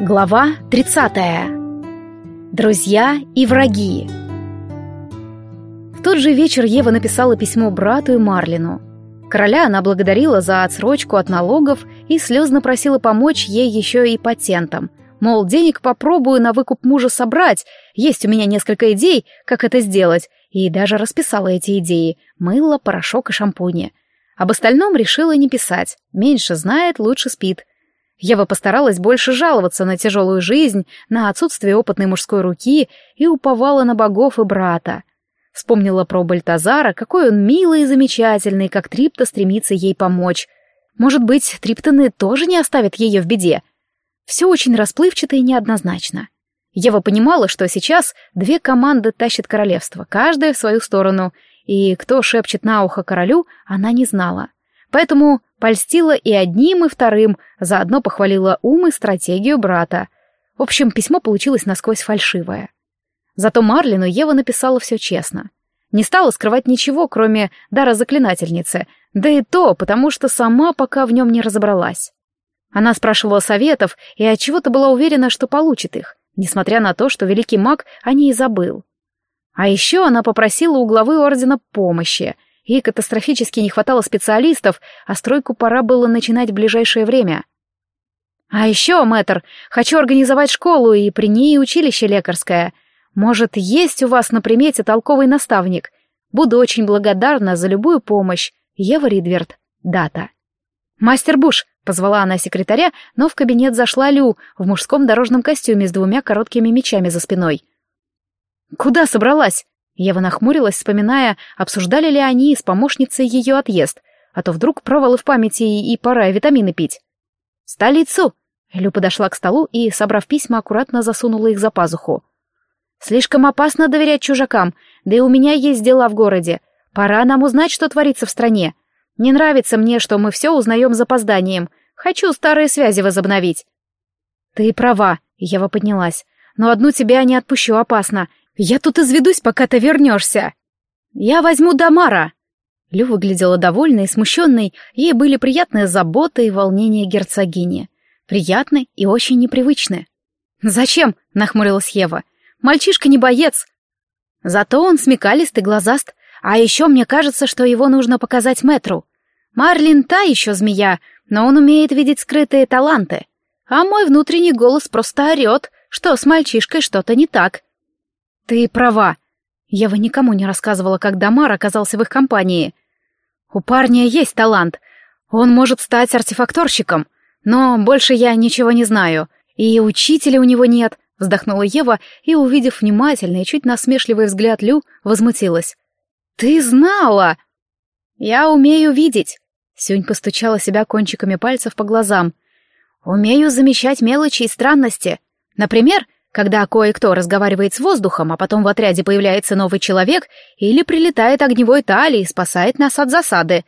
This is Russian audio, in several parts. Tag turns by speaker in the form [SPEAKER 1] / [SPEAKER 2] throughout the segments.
[SPEAKER 1] Глава 30. Друзья и враги. В тот же вечер Ева написала письмо брату и Марлину. Короля она благодарила за отсрочку от налогов и слезно просила помочь ей еще и патентом. Мол, денег попробую на выкуп мужа собрать, есть у меня несколько идей, как это сделать, и даже расписала эти идеи — мыло, порошок и шампуни. Об остальном решила не писать, меньше знает, лучше спит — Ева постаралась больше жаловаться на тяжелую жизнь, на отсутствие опытной мужской руки и уповала на богов и брата. Вспомнила про Бальтазара, какой он милый и замечательный, как Трипта стремится ей помочь. Может быть, Триптоны тоже не оставят ее в беде? Все очень расплывчато и неоднозначно. Ева понимала, что сейчас две команды тащат королевство, каждая в свою сторону, и кто шепчет на ухо королю, она не знала. Поэтому польстила и одним, и вторым, заодно похвалила ум и стратегию брата. В общем, письмо получилось насквозь фальшивое. Зато Марлину Ева написала все честно. Не стала скрывать ничего, кроме дара заклинательницы, да и то, потому что сама пока в нем не разобралась. Она спрашивала советов и от чего то была уверена, что получит их, несмотря на то, что великий маг о ней забыл. А еще она попросила у главы ордена помощи — Ей катастрофически не хватало специалистов, а стройку пора было начинать в ближайшее время. А еще, мэтр, хочу организовать школу и при ней училище лекарское. Может, есть у вас на примете толковый наставник? Буду очень благодарна за любую помощь. Ева Ридверт. Дата. «Мастер Буш», — позвала она секретаря, но в кабинет зашла Лю в мужском дорожном костюме с двумя короткими мечами за спиной. «Куда собралась?» Ева нахмурилась, вспоминая, обсуждали ли они с помощницей ее отъезд, а то вдруг провалы в памяти и пора витамины пить. «Столицу!» Лю подошла к столу и, собрав письма, аккуратно засунула их за пазуху. «Слишком опасно доверять чужакам, да и у меня есть дела в городе. Пора нам узнать, что творится в стране. Не нравится мне, что мы все узнаем запозданием. Хочу старые связи возобновить». «Ты права», — Ева поднялась. «Но одну тебя не отпущу, опасно. «Я тут изведусь, пока ты вернешься!» «Я возьму Дамара!» Лю выглядела довольной и смущенной, ей были приятные заботы и волнения герцогини. Приятны и очень непривычны. «Зачем?» — нахмурилась Ева. «Мальчишка не боец!» Зато он смекалист и глазаст, а еще мне кажется, что его нужно показать мэтру. Марлин та еще змея, но он умеет видеть скрытые таланты. А мой внутренний голос просто орет, что с мальчишкой что-то не так. «Ты права. Ева никому не рассказывала, как Дамар оказался в их компании. У парня есть талант. Он может стать артефакторщиком. Но больше я ничего не знаю. И учителя у него нет», — вздохнула Ева и, увидев внимательный и чуть насмешливый взгляд Лю, возмутилась. «Ты знала!» «Я умею видеть», — Сюнь постучала себя кончиками пальцев по глазам. «Умею замечать мелочи и странности. Например, — когда кое-кто разговаривает с воздухом, а потом в отряде появляется новый человек или прилетает огневой талий и спасает нас от засады.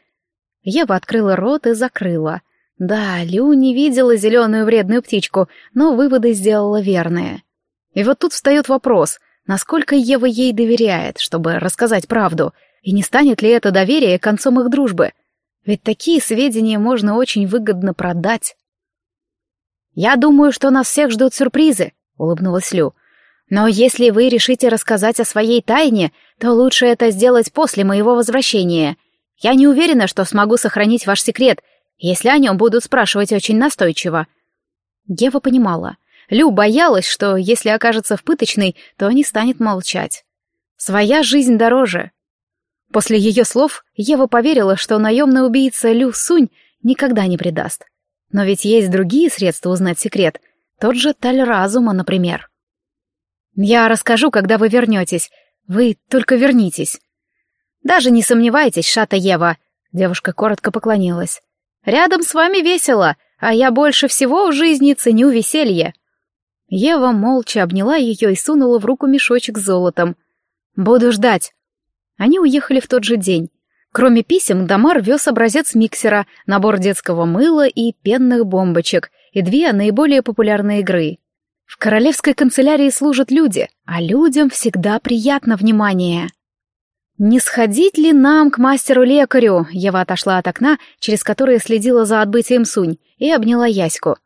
[SPEAKER 1] Ева открыла рот и закрыла. Да, Лю не видела зеленую вредную птичку, но выводы сделала верные. И вот тут встает вопрос, насколько Ева ей доверяет, чтобы рассказать правду, и не станет ли это доверие концом их дружбы. Ведь такие сведения можно очень выгодно продать. «Я думаю, что нас всех ждут сюрпризы», улыбнулась Лю. «Но если вы решите рассказать о своей тайне, то лучше это сделать после моего возвращения. Я не уверена, что смогу сохранить ваш секрет, если о нем будут спрашивать очень настойчиво». Ева понимала. Лю боялась, что если окажется в пыточной, то не станет молчать. Своя жизнь дороже. После ее слов Ева поверила, что наемный убийца Лю Сунь никогда не предаст. Но ведь есть другие средства узнать секрет — тот же таль разума, например. «Я расскажу, когда вы вернетесь. Вы только вернитесь». «Даже не сомневайтесь, Шата Ева», — девушка коротко поклонилась. «Рядом с вами весело, а я больше всего в жизни ценю веселье». Ева молча обняла ее и сунула в руку мешочек с золотом. «Буду ждать». Они уехали в тот же день. Кроме писем, Дамар вез образец миксера, набор детского мыла и пенных бомбочек, и две наиболее популярные игры. В королевской канцелярии служат люди, а людям всегда приятно внимание. «Не сходить ли нам к мастеру-лекарю?» Ева отошла от окна, через которое следила за отбытием Сунь, и обняла Яську.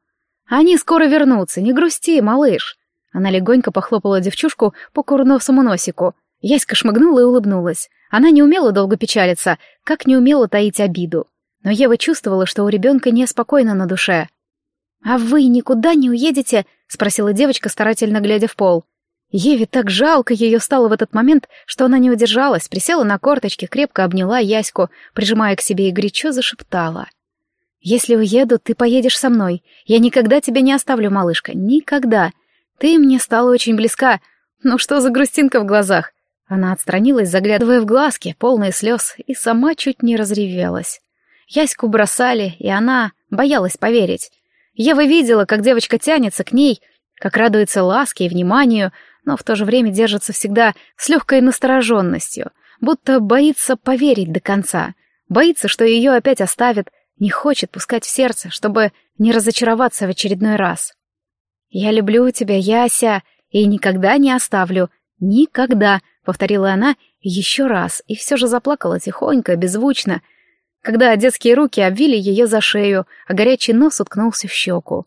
[SPEAKER 1] Они скоро вернутся, не грусти, малыш. Она легонько похлопала девчушку по курносому носику. Яська шмыгнула и улыбнулась. Она не умела долго печалиться, как не умела таить обиду. Но Ева чувствовала, что у ребенка неспокойно на душе. «А вы никуда не уедете?» — спросила девочка, старательно глядя в пол. Еве так жалко ее стало в этот момент, что она не удержалась, присела на корточки, крепко обняла Яську, прижимая к себе и горячо зашептала. «Если уеду, ты поедешь со мной. Я никогда тебя не оставлю, малышка, никогда. Ты мне стала очень близка. Ну что за грустинка в глазах?» Она отстранилась, заглядывая в глазки, полные слез, и сама чуть не разревелась. Яську бросали, и она боялась поверить. Ева видела, как девочка тянется к ней, как радуется ласке и вниманию, но в то же время держится всегда с легкой настороженностью, будто боится поверить до конца, боится, что ее опять оставят, не хочет пускать в сердце, чтобы не разочароваться в очередной раз. «Я люблю тебя, Яся, и никогда не оставлю. Никогда», — повторила она еще раз, и все же заплакала тихонько, беззвучно, когда детские руки обвили ее за шею, а горячий нос уткнулся в щеку.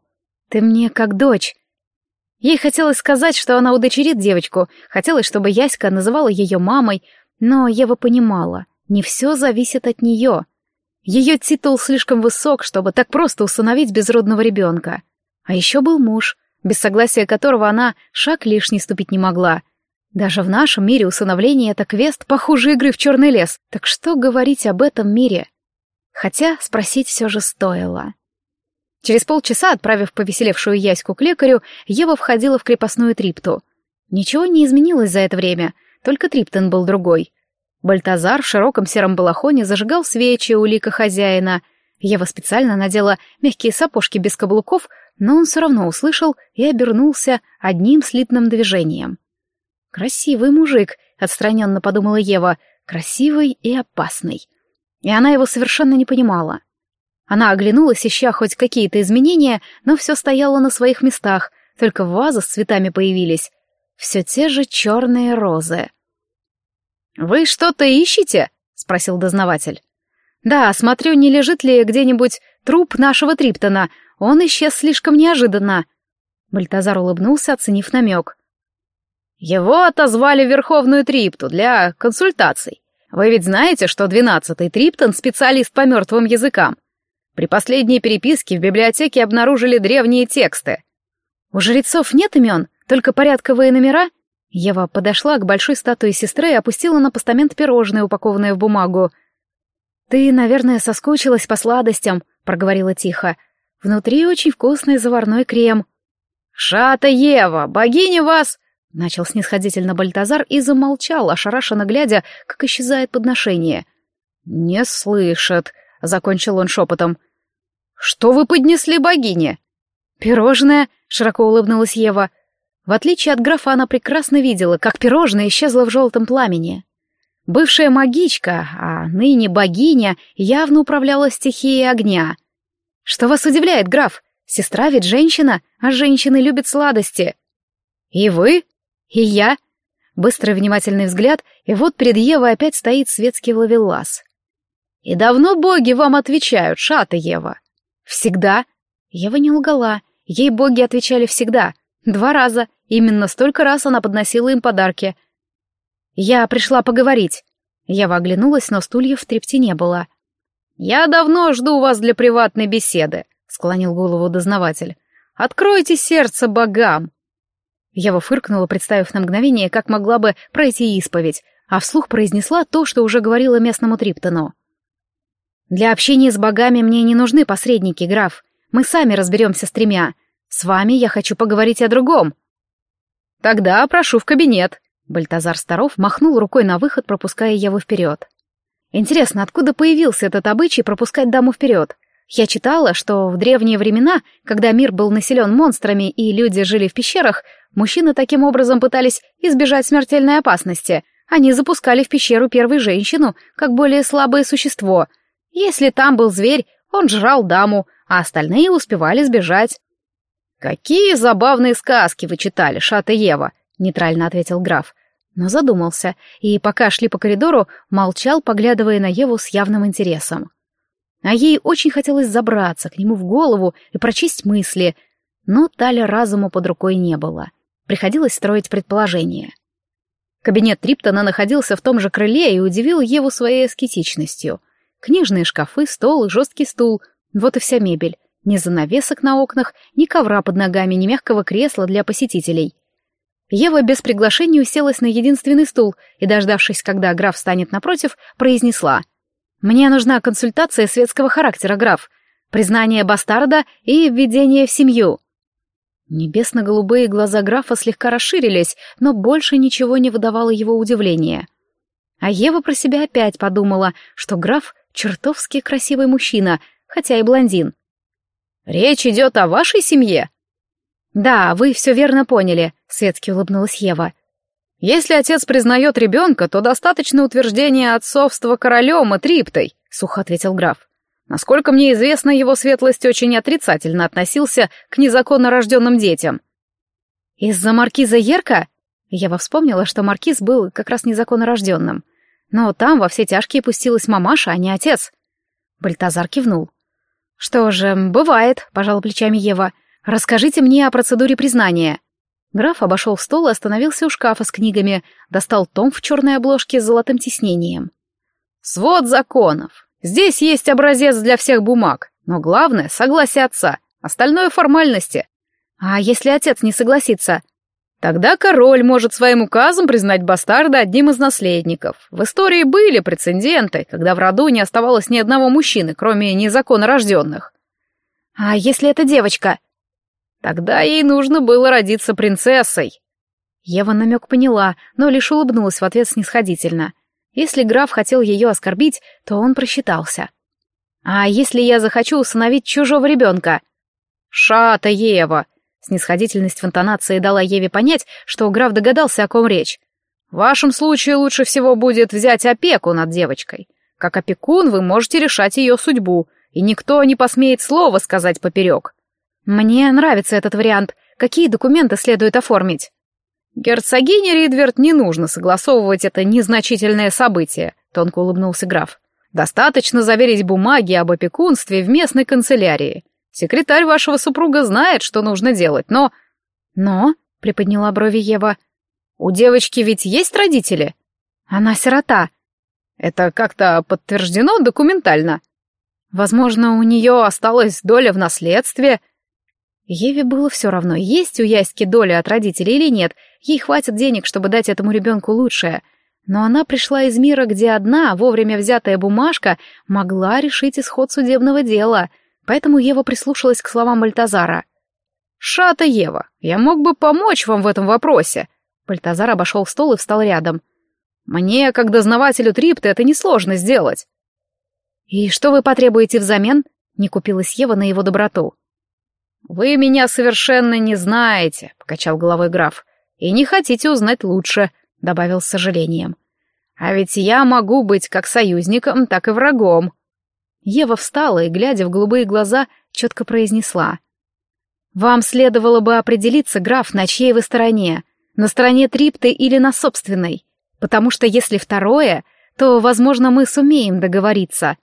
[SPEAKER 1] «Ты мне как дочь», Ей хотелось сказать, что она удочерит девочку, хотелось, чтобы Яська называла ее мамой, но Ева понимала, не все зависит от нее. Ее титул слишком высок, чтобы так просто усыновить безродного ребенка. А еще был муж, без согласия которого она шаг лишний ступить не могла. Даже в нашем мире усыновление — это квест похуже игры в черный лес, так что говорить об этом мире? Хотя спросить все же стоило. Через полчаса, отправив повеселевшую Яську к лекарю, Ева входила в крепостную трипту. Ничего не изменилось за это время, только триптон был другой. Бальтазар в широком сером балахоне зажигал свечи у лика хозяина. Ева специально надела мягкие сапожки без каблуков, но он все равно услышал и обернулся одним слитным движением. «Красивый мужик», — отстраненно подумала Ева, — «красивый и опасный». И она его совершенно не понимала. Она оглянулась, ища хоть какие-то изменения, но все стояло на своих местах, только вазы с цветами появились. Все те же черные розы. «Вы что-то ищете?» — спросил дознаватель. «Да, смотрю, не лежит ли где-нибудь труп нашего Триптона. Он исчез слишком неожиданно». Бальтазар улыбнулся, оценив намек. «Его отозвали в Верховную Трипту для консультаций. Вы ведь знаете, что двенадцатый Триптон — специалист по мертвым языкам. При последней переписке в библиотеке обнаружили древние тексты. У жрецов нет имен, только порядковые номера? Ева подошла к большой статуе сестры и опустила на постамент пирожное, упакованное в бумагу. «Ты, наверное, соскучилась по сладостям», — проговорила тихо. «Внутри очень вкусный заварной крем». «Шата Ева, богиня вас!» — начал снисходительно Бальтазар и замолчал, ошарашенно глядя, как исчезает подношение. «Не слышат», — закончил он шепотом. «Что вы поднесли богине?» «Пирожное», — широко улыбнулась Ева. В отличие от графа, она прекрасно видела, как пирожное исчезло в желтом пламени. Бывшая магичка, а ныне богиня, явно управляла стихией огня. «Что вас удивляет, граф? Сестра ведь женщина, а женщины любят сладости». «И вы?» «И я?» Быстрый внимательный взгляд, и вот перед Евой опять стоит светский ловелас. «И давно боги вам отвечают, шата Ева?» Всегда. Ева не лгала. Ей боги отвечали всегда. Два раза. Именно столько раз она подносила им подарки. Я пришла поговорить. Ева оглянулась, но стульев в трепте не было. «Я давно жду вас для приватной беседы», — склонил голову дознаватель. «Откройте сердце богам!» Ева фыркнула, представив на мгновение, как могла бы пройти исповедь, а вслух произнесла то, что уже говорила местному Триптону. Для общения с богами мне не нужны посредники, граф. Мы сами разберемся с тремя. С вами я хочу поговорить о другом. Тогда прошу в кабинет. Бальтазар Старов махнул рукой на выход, пропуская Еву вперед. Интересно, откуда появился этот обычай пропускать даму вперед? Я читала, что в древние времена, когда мир был населен монстрами и люди жили в пещерах, мужчины таким образом пытались избежать смертельной опасности. Они запускали в пещеру первую женщину, как более слабое существо, если там был зверь, он жрал даму, а остальные успевали сбежать. «Какие забавные сказки вы читали, Шата Ева!» — нейтрально ответил граф. Но задумался, и пока шли по коридору, молчал, поглядывая на Еву с явным интересом. А ей очень хотелось забраться к нему в голову и прочесть мысли. Но Таля разуму под рукой не было. Приходилось строить предположения. Кабинет Триптона находился в том же крыле и удивил Еву своей аскетичностью. Книжные шкафы, стол жесткий стул — вот и вся мебель. Ни занавесок на окнах, ни ковра под ногами, ни мягкого кресла для посетителей. Ева без приглашения уселась на единственный стул и, дождавшись, когда граф станет напротив, произнесла. «Мне нужна консультация светского характера, граф. Признание бастарда и введение в семью». Небесно-голубые глаза графа слегка расширились, но больше ничего не выдавало его удивления. А Ева про себя опять подумала, что граф — чертовски красивый мужчина, хотя и блондин. «Речь идет о вашей семье?» «Да, вы все верно поняли», — светски улыбнулась Ева. «Если отец признает ребенка, то достаточно утверждения отцовства королем и триптой», — сухо ответил граф. Насколько мне известно, его светлость очень отрицательно относился к незаконно рожденным детям. Из-за маркиза Ерка? Я вспомнила, что маркиз был как раз незаконно рожденным. Но там во все тяжкие пустилась мамаша, а не отец. Бальтазар кивнул. «Что же, бывает», — пожал плечами Ева. «Расскажите мне о процедуре признания». Граф обошел стол и остановился у шкафа с книгами, достал том в черной обложке с золотым тиснением. «Свод законов. Здесь есть образец для всех бумаг, но главное — согласие отца, остальное — формальности. А если отец не согласится? Тогда король может своим указом признать бастарда одним из наследников. В истории были прецеденты, когда в роду не оставалось ни одного мужчины, кроме незаконно рожденных. А если это девочка? Тогда ей нужно было родиться принцессой. Ева намек поняла, но лишь улыбнулась в ответ снисходительно. Если граф хотел ее оскорбить, то он просчитался. «А если я захочу усыновить чужого ребенка?» «Шата, Ева!» Снисходительность в интонации дала Еве понять, что граф догадался, о ком речь. «В вашем случае лучше всего будет взять опеку над девочкой. Как опекун вы можете решать ее судьбу, и никто не посмеет слова сказать поперек». «Мне нравится этот вариант. Какие документы следует оформить?» «Герцогине Ридверт не нужно согласовывать это незначительное событие», — тонко улыбнулся граф. «Достаточно заверить бумаги об опекунстве в местной канцелярии. Секретарь вашего супруга знает, что нужно делать, но...» «Но?» — приподняла брови Ева. «У девочки ведь есть родители?» «Она сирота». «Это как-то подтверждено документально?» «Возможно, у нее осталась доля в наследстве», Еве было все равно, есть у Яськи доля от родителей или нет, ей хватит денег, чтобы дать этому ребенку лучшее. Но она пришла из мира, где одна, вовремя взятая бумажка, могла решить исход судебного дела, поэтому Ева прислушалась к словам Бальтазара. «Шата Ева, я мог бы помочь вам в этом вопросе». Бальтазар обошел стол и встал рядом. «Мне, как дознавателю Трипта, это несложно сделать». «И что вы потребуете взамен?» — не купилась Ева на его доброту. «Вы меня совершенно не знаете», — покачал головой граф. «И не хотите узнать лучше», — добавил с сожалением. «А ведь я могу быть как союзником, так и врагом». Ева встала и, глядя в голубые глаза, четко произнесла. «Вам следовало бы определиться, граф, на чьей вы стороне, на стороне Трипты или на собственной, потому что если второе, то, возможно, мы сумеем договориться».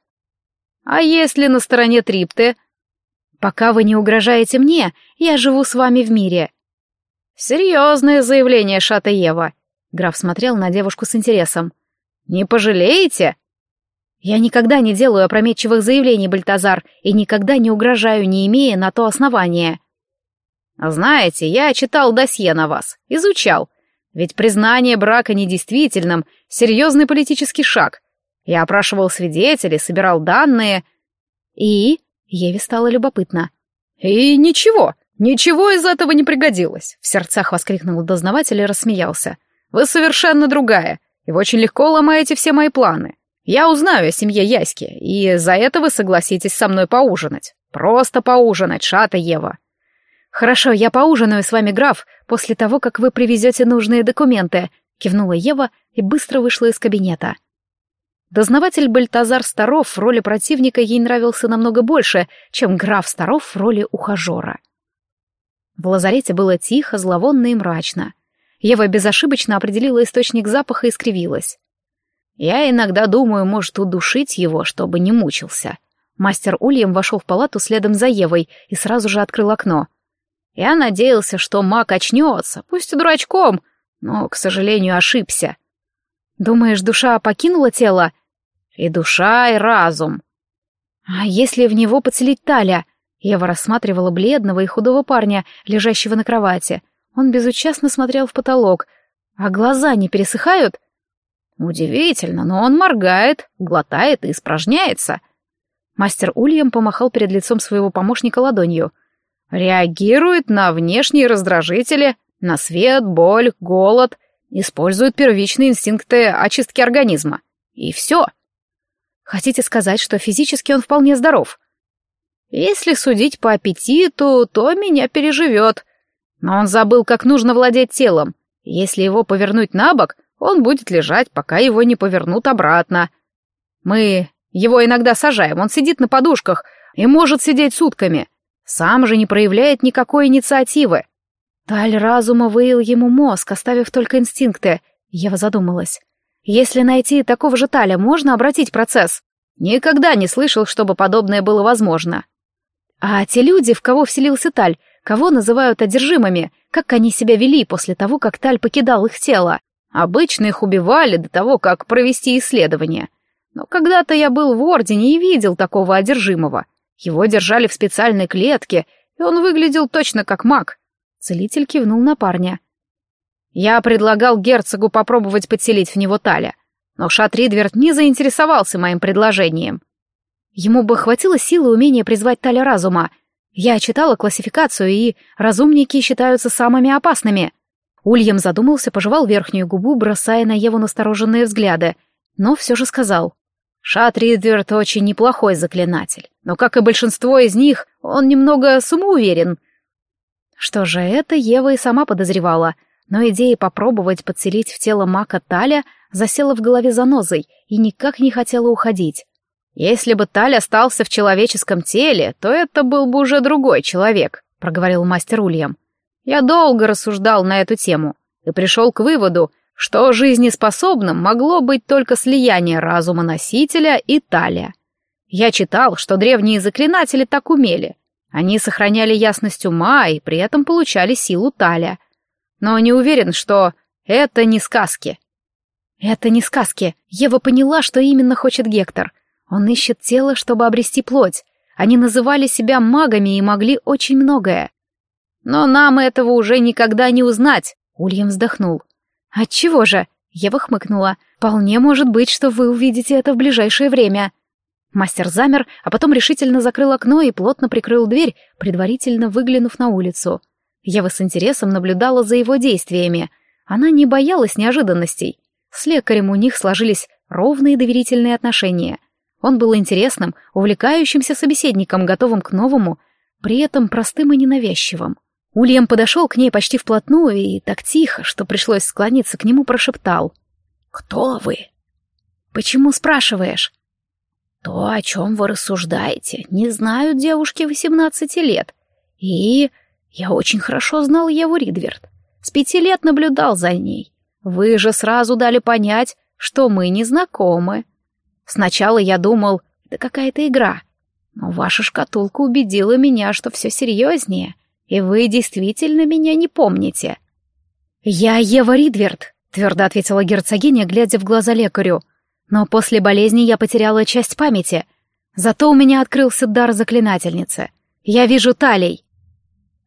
[SPEAKER 1] «А если на стороне Трипты?» Пока вы не угрожаете мне, я живу с вами в мире». «Серьезное заявление, Шата Ева», — граф смотрел на девушку с интересом. «Не пожалеете?» «Я никогда не делаю опрометчивых заявлений, Бальтазар, и никогда не угрожаю, не имея на то основания». «Знаете, я читал досье на вас, изучал. Ведь признание брака недействительным — серьезный политический шаг. Я опрашивал свидетелей, собирал данные». «И?» Еве стало любопытно. «И ничего, ничего из этого не пригодилось!» В сердцах воскликнул дознаватель и рассмеялся. «Вы совершенно другая, и вы очень легко ломаете все мои планы. Я узнаю о семье Яськи, и за это вы согласитесь со мной поужинать. Просто поужинать, шата Ева!» «Хорошо, я поужинаю с вами, граф, после того, как вы привезете нужные документы», кивнула Ева и быстро вышла из кабинета. Дознаватель Бальтазар Старов в роли противника ей нравился намного больше, чем граф Старов в роли ухажера. В лазарете было тихо, зловонно и мрачно. Ева безошибочно определила источник запаха и скривилась. «Я иногда думаю, может, удушить его, чтобы не мучился». Мастер Ульям вошел в палату следом за Евой и сразу же открыл окно. Я надеялся, что маг очнется, пусть и дурачком, но, к сожалению, ошибся. Думаешь, душа покинула тело? И душа, и разум. А если в него поцелить Таля? Ева рассматривала бледного и худого парня, лежащего на кровати. Он безучастно смотрел в потолок. А глаза не пересыхают? Удивительно, но он моргает, глотает и испражняется. Мастер Ульям помахал перед лицом своего помощника ладонью. Реагирует на внешние раздражители, на свет, боль, голод, использует первичные инстинкты очистки организма. И все. Хотите сказать, что физически он вполне здоров? Если судить по аппетиту, то меня переживет. Но он забыл, как нужно владеть телом. Если его повернуть на бок, он будет лежать, пока его не повернут обратно. Мы его иногда сажаем, он сидит на подушках и может сидеть сутками. Сам же не проявляет никакой инициативы. Таль разума выил ему мозг, оставив только инстинкты. Ева задумалась. Если найти такого же Таля, можно обратить процесс? Никогда не слышал, чтобы подобное было возможно. А те люди, в кого вселился Таль, кого называют одержимыми, как они себя вели после того, как Таль покидал их тело? Обычно их убивали до того, как провести исследование. Но когда-то я был в Ордене и видел такого одержимого. Его держали в специальной клетке, и он выглядел точно как маг. Целитель кивнул на парня. Я предлагал герцогу попробовать подселить в него Таля, но Шатридверт не заинтересовался моим предложением. Ему бы хватило силы и умения призвать Таля разума. Я читала классификацию, и разумники считаются самыми опасными. Ульям задумался, пожевал верхнюю губу, бросая на Еву настороженные взгляды, но все же сказал. Шатридверт очень неплохой заклинатель, но, как и большинство из них, он немного самоуверен. Что же, это Ева и сама подозревала — но идея попробовать подселить в тело мака Таля засела в голове занозой и никак не хотела уходить. «Если бы Таль остался в человеческом теле, то это был бы уже другой человек», — проговорил мастер Ульям. «Я долго рассуждал на эту тему и пришел к выводу, что жизнеспособным могло быть только слияние разума носителя и Таля. Я читал, что древние заклинатели так умели. Они сохраняли ясность ума и при этом получали силу Таля но не уверен, что это не сказки. Это не сказки. Ева поняла, что именно хочет Гектор. Он ищет тело, чтобы обрести плоть. Они называли себя магами и могли очень многое. Но нам этого уже никогда не узнать, Ульям вздохнул. Отчего же? Ева хмыкнула. Вполне может быть, что вы увидите это в ближайшее время. Мастер замер, а потом решительно закрыл окно и плотно прикрыл дверь, предварительно выглянув на улицу. Ева с интересом наблюдала за его действиями. Она не боялась неожиданностей. С лекарем у них сложились ровные доверительные отношения. Он был интересным, увлекающимся собеседником, готовым к новому, при этом простым и ненавязчивым. Ульям подошел к ней почти вплотную и так тихо, что пришлось склониться к нему, прошептал. «Кто вы?» «Почему спрашиваешь?» «То, о чем вы рассуждаете, не знают девушки восемнадцати лет. И я очень хорошо знал Еву Ридверт. С пяти лет наблюдал за ней. Вы же сразу дали понять, что мы не знакомы. Сначала я думал, это какая-то игра. Но ваша шкатулка убедила меня, что все серьезнее, и вы действительно меня не помните. «Я Ева Ридверт», — твердо ответила герцогиня, глядя в глаза лекарю. «Но после болезни я потеряла часть памяти. Зато у меня открылся дар заклинательницы. Я вижу талей.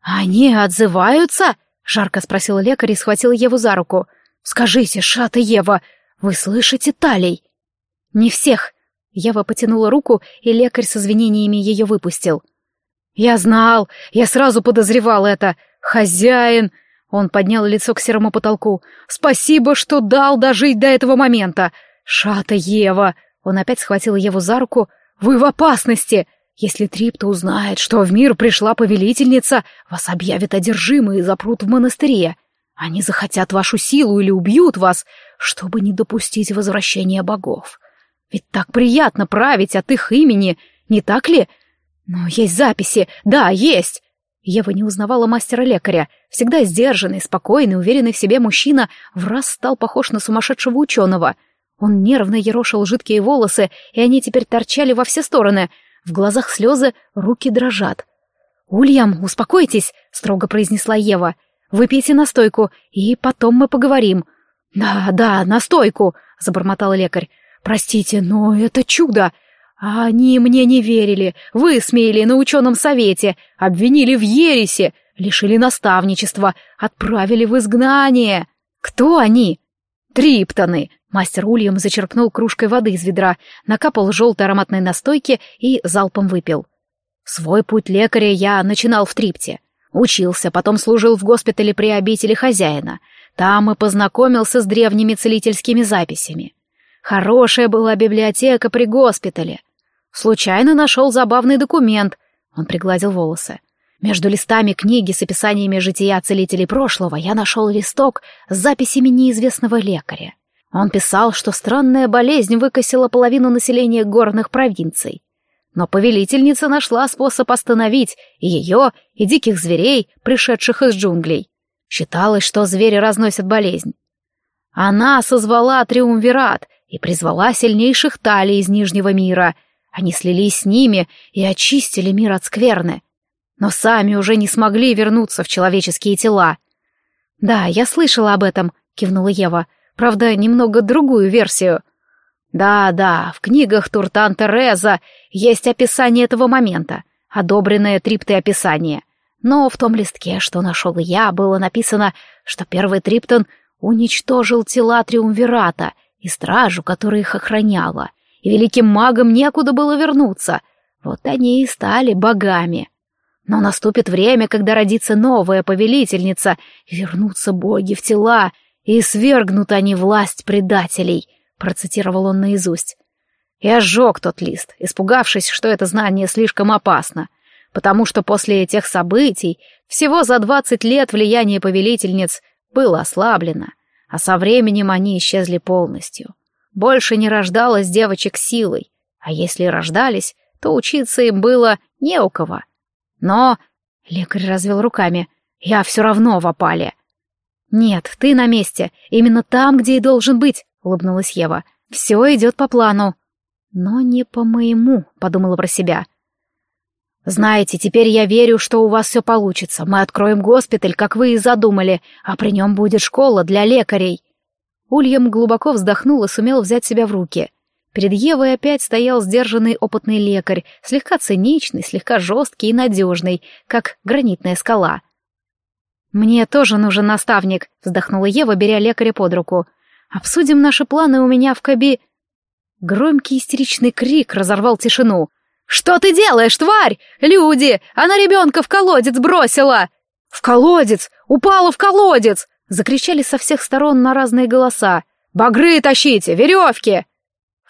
[SPEAKER 1] «Они отзываются?» — жарко спросил лекарь и схватил Еву за руку. «Скажите, Шата Ева, вы слышите талей?» «Не всех». Ева потянула руку, и лекарь с извинениями ее выпустил. «Я знал, я сразу подозревал это. Хозяин!» Он поднял лицо к серому потолку. «Спасибо, что дал дожить до этого момента! Шата Ева!» Он опять схватил Еву за руку. «Вы в опасности! Если Трипта узнает, что в мир пришла повелительница, вас объявят одержимые и запрут в монастыре. Они захотят вашу силу или убьют вас, чтобы не допустить возвращения богов. Ведь так приятно править от их имени, не так ли? Но есть записи, да, есть. Ева не узнавала мастера-лекаря. Всегда сдержанный, спокойный, уверенный в себе мужчина в раз стал похож на сумасшедшего ученого. Он нервно ерошил жидкие волосы, и они теперь торчали во все стороны — в глазах слезы, руки дрожат. «Ульям, успокойтесь», — строго произнесла Ева. «Выпейте настойку, и потом мы поговорим». «Да, да, настойку», — забормотал лекарь. «Простите, но это чудо! Они мне не верили, высмеяли на ученом совете, обвинили в ересе, лишили наставничества, отправили в изгнание. Кто они? Триптоны. Мастер Ульям зачерпнул кружкой воды из ведра, накапал желтой ароматной настойки и залпом выпил. Свой путь лекаря я начинал в Трипте. Учился, потом служил в госпитале при обители хозяина. Там и познакомился с древними целительскими записями. Хорошая была библиотека при госпитале. Случайно нашел забавный документ. Он пригладил волосы. Между листами книги с описаниями жития целителей прошлого я нашел листок с записями неизвестного лекаря. Он писал, что странная болезнь выкосила половину населения горных провинций. Но повелительница нашла способ остановить и ее, и диких зверей, пришедших из джунглей. Считалось, что звери разносят болезнь. Она созвала триумвират и призвала сильнейших талий из Нижнего мира. Они слились с ними и очистили мир от скверны но сами уже не смогли вернуться в человеческие тела. «Да, я слышала об этом», — кивнула Ева. «Правда, немного другую версию». «Да-да, в книгах Туртан Тереза есть описание этого момента, одобренное триптой описание. Но в том листке, что нашел я, было написано, что первый триптон уничтожил тела Триумвирата и стражу, которая их охраняла, и великим магам некуда было вернуться. Вот они и стали богами». Но наступит время, когда родится новая повелительница, вернутся боги в тела, и свергнут они власть предателей, процитировал он наизусть. И сжег тот лист, испугавшись, что это знание слишком опасно, потому что после этих событий всего за двадцать лет влияние повелительниц было ослаблено, а со временем они исчезли полностью. Больше не рождалось девочек силой, а если рождались, то учиться им было не у кого — но... Лекарь развел руками. Я все равно в опале. Нет, ты на месте. Именно там, где и должен быть, улыбнулась Ева. Все идет по плану. Но не по моему, подумала про себя. Знаете, теперь я верю, что у вас все получится. Мы откроем госпиталь, как вы и задумали, а при нем будет школа для лекарей. Ульям глубоко вздохнул и сумел взять себя в руки. Перед Евой опять стоял сдержанный опытный лекарь, слегка циничный, слегка жесткий и надежный, как гранитная скала. «Мне тоже нужен наставник», — вздохнула Ева, беря лекаря под руку. «Обсудим наши планы у меня в каби...» Громкий истеричный крик разорвал тишину. «Что ты делаешь, тварь? Люди! Она ребенка в колодец бросила!» «В колодец! Упала в колодец!» Закричали со всех сторон на разные голоса. «Багры тащите! Веревки!»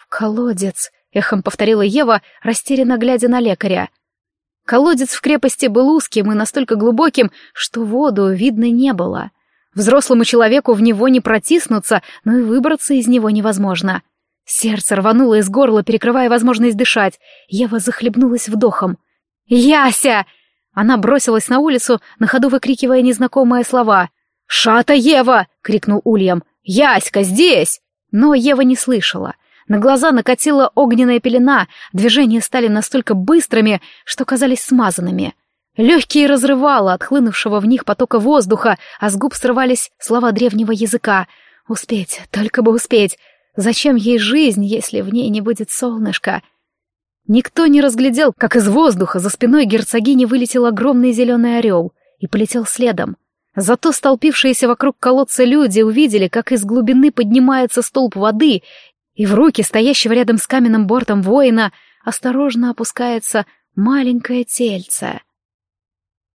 [SPEAKER 1] «Колодец!» — эхом повторила Ева, растерянно глядя на лекаря. Колодец в крепости был узким и настолько глубоким, что воду видно не было. Взрослому человеку в него не протиснуться, но и выбраться из него невозможно. Сердце рвануло из горла, перекрывая возможность дышать. Ева захлебнулась вдохом. «Яся!» Она бросилась на улицу, на ходу выкрикивая незнакомые слова. «Шата Ева!» — крикнул Ульям. «Яська, здесь!» Но Ева не слышала. На глаза накатила огненная пелена, движения стали настолько быстрыми, что казались смазанными. Легкие разрывало от хлынувшего в них потока воздуха, а с губ срывались слова древнего языка. «Успеть, только бы успеть! Зачем ей жизнь, если в ней не будет солнышка?» Никто не разглядел, как из воздуха за спиной герцогини вылетел огромный зеленый орел и полетел следом. Зато столпившиеся вокруг колодца люди увидели, как из глубины поднимается столб воды и в руки стоящего рядом с каменным бортом воина осторожно опускается маленькое тельце.